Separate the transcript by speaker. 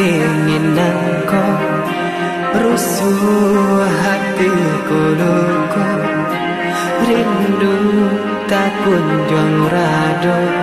Speaker 1: dingin nang rusuh hati kuluku rindu tak kunjung radoh